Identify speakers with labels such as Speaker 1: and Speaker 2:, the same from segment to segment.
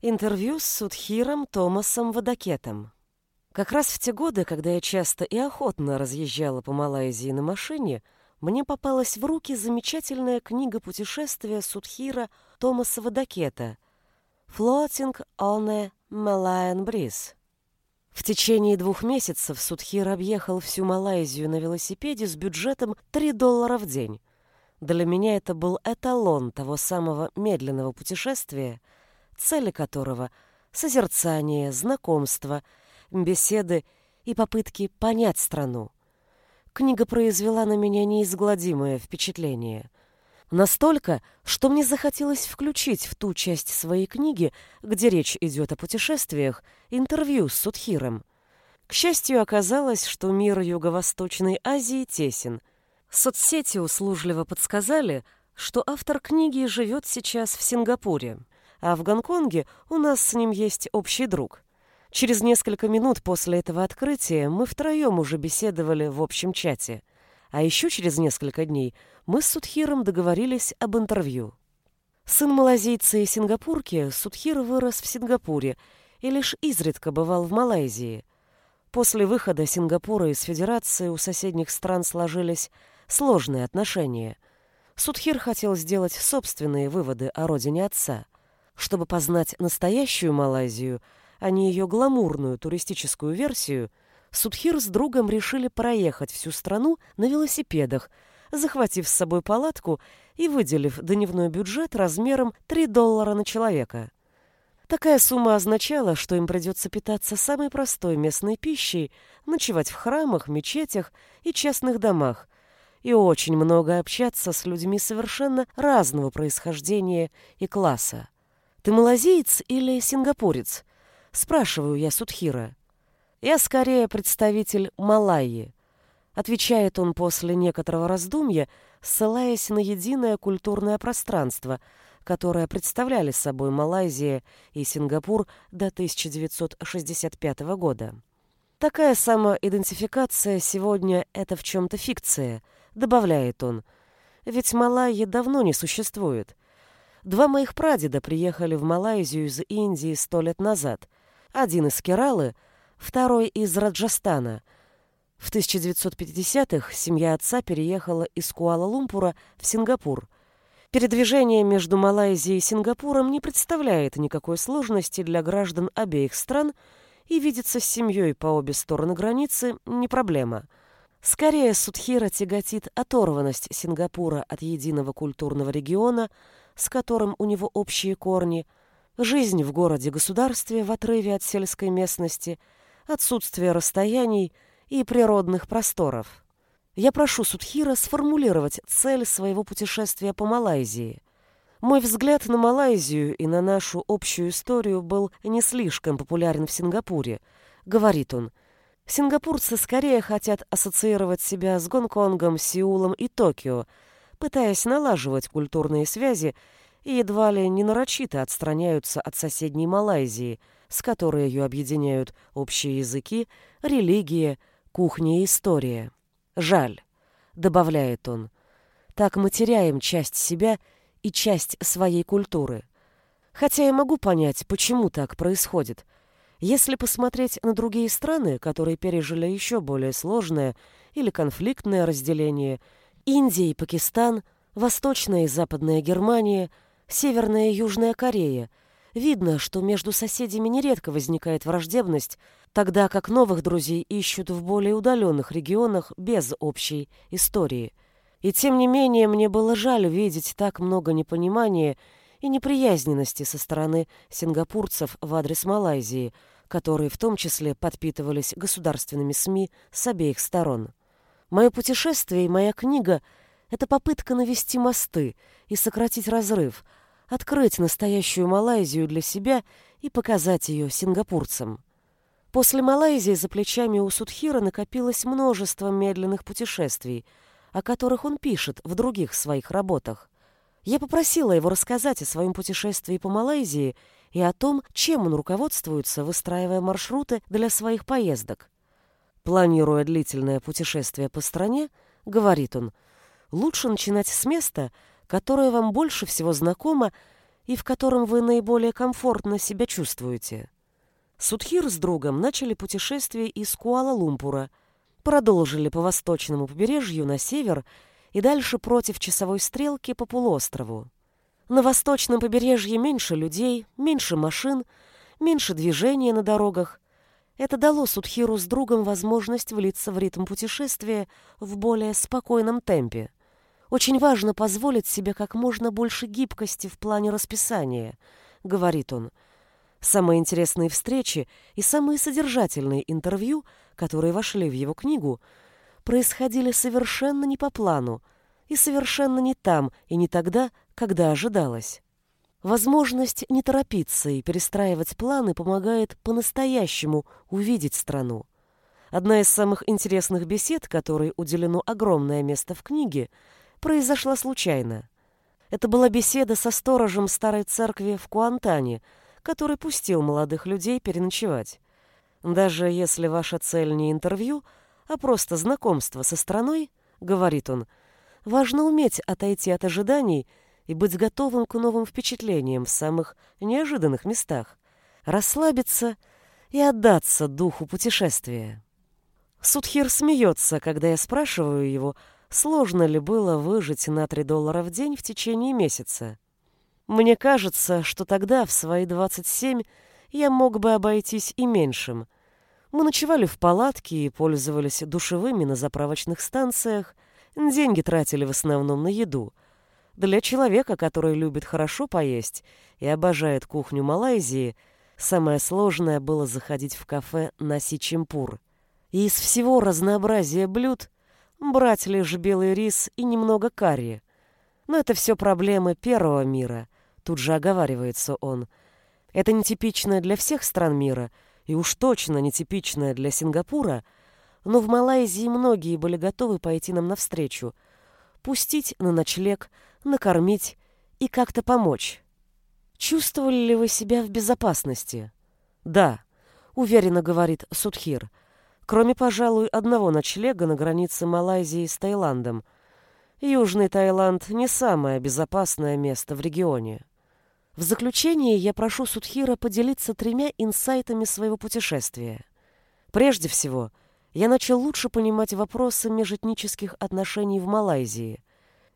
Speaker 1: Интервью с Судхиром Томасом Водокетом. Как раз в те годы, когда я часто и охотно разъезжала по Малайзии на машине, мне попалась в руки замечательная книга путешествия Судхира Томаса Водокета «Floating on a Malayan Breeze». В течение двух месяцев Судхир объехал всю Малайзию на велосипеде с бюджетом 3 доллара в день. Для меня это был эталон того самого медленного путешествия – цели которого — созерцание, знакомство, беседы и попытки понять страну. Книга произвела на меня неизгладимое впечатление. Настолько, что мне захотелось включить в ту часть своей книги, где речь идет о путешествиях, интервью с Судхиром. К счастью, оказалось, что мир Юго-Восточной Азии тесен. Соцсети услужливо подсказали, что автор книги живет сейчас в Сингапуре а в Гонконге у нас с ним есть общий друг. Через несколько минут после этого открытия мы втроем уже беседовали в общем чате. А еще через несколько дней мы с Судхиром договорились об интервью. Сын малазийца и сингапурки, Судхир вырос в Сингапуре и лишь изредка бывал в Малайзии. После выхода Сингапура из Федерации у соседних стран сложились сложные отношения. Судхир хотел сделать собственные выводы о родине отца – чтобы познать настоящую Малайзию, а не ее гламурную туристическую версию, Судхир с другом решили проехать всю страну на велосипедах, захватив с собой палатку и выделив дневной бюджет размером 3 доллара на человека. Такая сумма означала, что им придется питаться самой простой местной пищей, ночевать в храмах, мечетях и частных домах, и очень много общаться с людьми совершенно разного происхождения и класса. «Ты малазиец или сингапурец?» — спрашиваю я Судхира. «Я скорее представитель Малайи», — отвечает он после некоторого раздумья, ссылаясь на единое культурное пространство, которое представляли собой Малайзия и Сингапур до 1965 года. Такая самоидентификация сегодня — это в чем-то фикция, добавляет он. Ведь Малайи давно не существует. Два моих прадеда приехали в Малайзию из Индии сто лет назад. Один из Кералы, второй из Раджастана. В 1950-х семья отца переехала из Куала-Лумпура в Сингапур. Передвижение между Малайзией и Сингапуром не представляет никакой сложности для граждан обеих стран и видеться с семьей по обе стороны границы не проблема. Скорее, Судхира тяготит оторванность Сингапура от единого культурного региона – с которым у него общие корни, жизнь в городе-государстве в отрыве от сельской местности, отсутствие расстояний и природных просторов. Я прошу Судхира сформулировать цель своего путешествия по Малайзии. Мой взгляд на Малайзию и на нашу общую историю был не слишком популярен в Сингапуре, говорит он. Сингапурцы скорее хотят ассоциировать себя с Гонконгом, Сеулом и Токио, пытаясь налаживать культурные связи и едва ли не нарочито отстраняются от соседней Малайзии, с которой ее объединяют общие языки, религия, кухня и история. Жаль, добавляет он. Так мы теряем часть себя и часть своей культуры. Хотя я могу понять, почему так происходит. Если посмотреть на другие страны, которые пережили еще более сложное или конфликтное разделение – Индия и Пакистан, Восточная и Западная Германия, Северная и Южная Корея. Видно, что между соседями нередко возникает враждебность, тогда как новых друзей ищут в более удаленных регионах без общей истории. И тем не менее мне было жаль видеть так много непонимания и неприязненности со стороны сингапурцев в адрес Малайзии, которые в том числе подпитывались государственными СМИ с обеих сторон. Мое путешествие и моя книга — это попытка навести мосты и сократить разрыв, открыть настоящую Малайзию для себя и показать ее сингапурцам. После Малайзии за плечами у Судхира накопилось множество медленных путешествий, о которых он пишет в других своих работах. Я попросила его рассказать о своем путешествии по Малайзии и о том, чем он руководствуется, выстраивая маршруты для своих поездок. Планируя длительное путешествие по стране, говорит он, лучше начинать с места, которое вам больше всего знакомо и в котором вы наиболее комфортно себя чувствуете. Судхир с другом начали путешествие из Куала-Лумпура, продолжили по восточному побережью на север и дальше против часовой стрелки по полуострову. На восточном побережье меньше людей, меньше машин, меньше движения на дорогах. Это дало Судхиру с другом возможность влиться в ритм путешествия в более спокойном темпе. Очень важно позволить себе как можно больше гибкости в плане расписания, говорит он. Самые интересные встречи и самые содержательные интервью, которые вошли в его книгу, происходили совершенно не по плану и совершенно не там и не тогда, когда ожидалось. Возможность не торопиться и перестраивать планы помогает по-настоящему увидеть страну. Одна из самых интересных бесед, которой уделено огромное место в книге, произошла случайно. Это была беседа со сторожем старой церкви в Куантане – который пустил молодых людей переночевать. Даже если ваша цель не интервью, а просто знакомство со страной, говорит он, важно уметь отойти от ожиданий и быть готовым к новым впечатлениям в самых неожиданных местах, расслабиться и отдаться духу путешествия. Судхир смеется, когда я спрашиваю его, сложно ли было выжить на 3 доллара в день в течение месяца. Мне кажется, что тогда, в свои 27, я мог бы обойтись и меньшим. Мы ночевали в палатке и пользовались душевыми на заправочных станциях, деньги тратили в основном на еду. Для человека, который любит хорошо поесть и обожает кухню Малайзии, самое сложное было заходить в кафе на Сичимпур. И из всего разнообразия блюд брать лишь белый рис и немного карри. Но это все проблемы первого мира — Тут же оговаривается он. Это нетипичное для всех стран мира, и уж точно нетипичное для Сингапура, но в Малайзии многие были готовы пойти нам навстречу, пустить на ночлег, накормить и как-то помочь. Чувствовали ли вы себя в безопасности? Да, уверенно говорит Судхир. Кроме, пожалуй, одного ночлега на границе Малайзии с Таиландом. Южный Таиланд не самое безопасное место в регионе. В заключение я прошу Судхира поделиться тремя инсайтами своего путешествия. Прежде всего, я начал лучше понимать вопросы межэтнических отношений в Малайзии.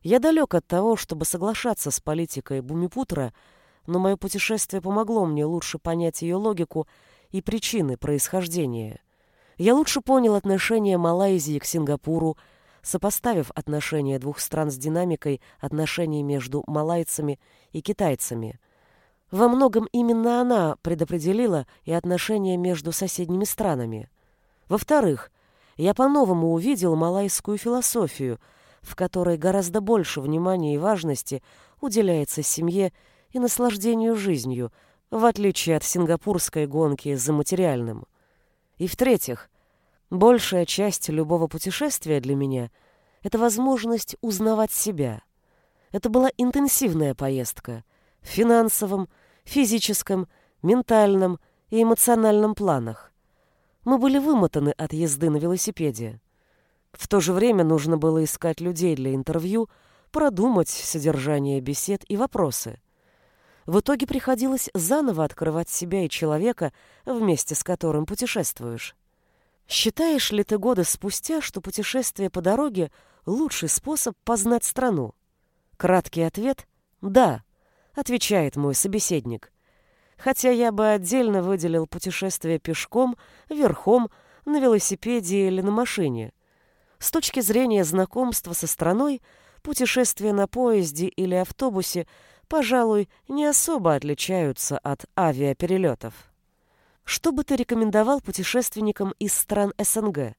Speaker 1: Я далек от того, чтобы соглашаться с политикой Бумипутра, но мое путешествие помогло мне лучше понять ее логику и причины происхождения. Я лучше понял отношение Малайзии к Сингапуру, сопоставив отношения двух стран с динамикой отношений между малайцами и китайцами – во многом именно она предопределила и отношения между соседними странами. Во-вторых, я по-новому увидел малайскую философию, в которой гораздо больше внимания и важности уделяется семье и наслаждению жизнью, в отличие от сингапурской гонки за материальным. И в-третьих, большая часть любого путешествия для меня — это возможность узнавать себя. Это была интенсивная поездка в финансовом, физическом, ментальном и эмоциональном планах. Мы были вымотаны от езды на велосипеде. В то же время нужно было искать людей для интервью, продумать содержание бесед и вопросы. В итоге приходилось заново открывать себя и человека, вместе с которым путешествуешь. Считаешь ли ты годы спустя, что путешествие по дороге – лучший способ познать страну? Краткий ответ – да отвечает мой собеседник. Хотя я бы отдельно выделил путешествие пешком, верхом, на велосипеде или на машине. С точки зрения знакомства со страной, путешествия на поезде или автобусе, пожалуй, не особо отличаются от авиаперелетов. Что бы ты рекомендовал путешественникам из стран СНГ?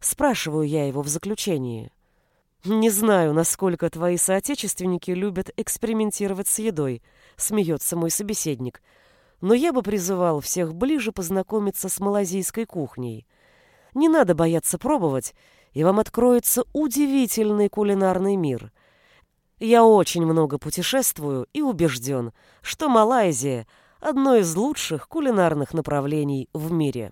Speaker 1: Спрашиваю я его в заключении. «Не знаю, насколько твои соотечественники любят экспериментировать с едой», — смеется мой собеседник. «Но я бы призывал всех ближе познакомиться с малазийской кухней. Не надо бояться пробовать, и вам откроется удивительный кулинарный мир. Я очень много путешествую и убежден, что Малайзия — одно из лучших кулинарных направлений в мире».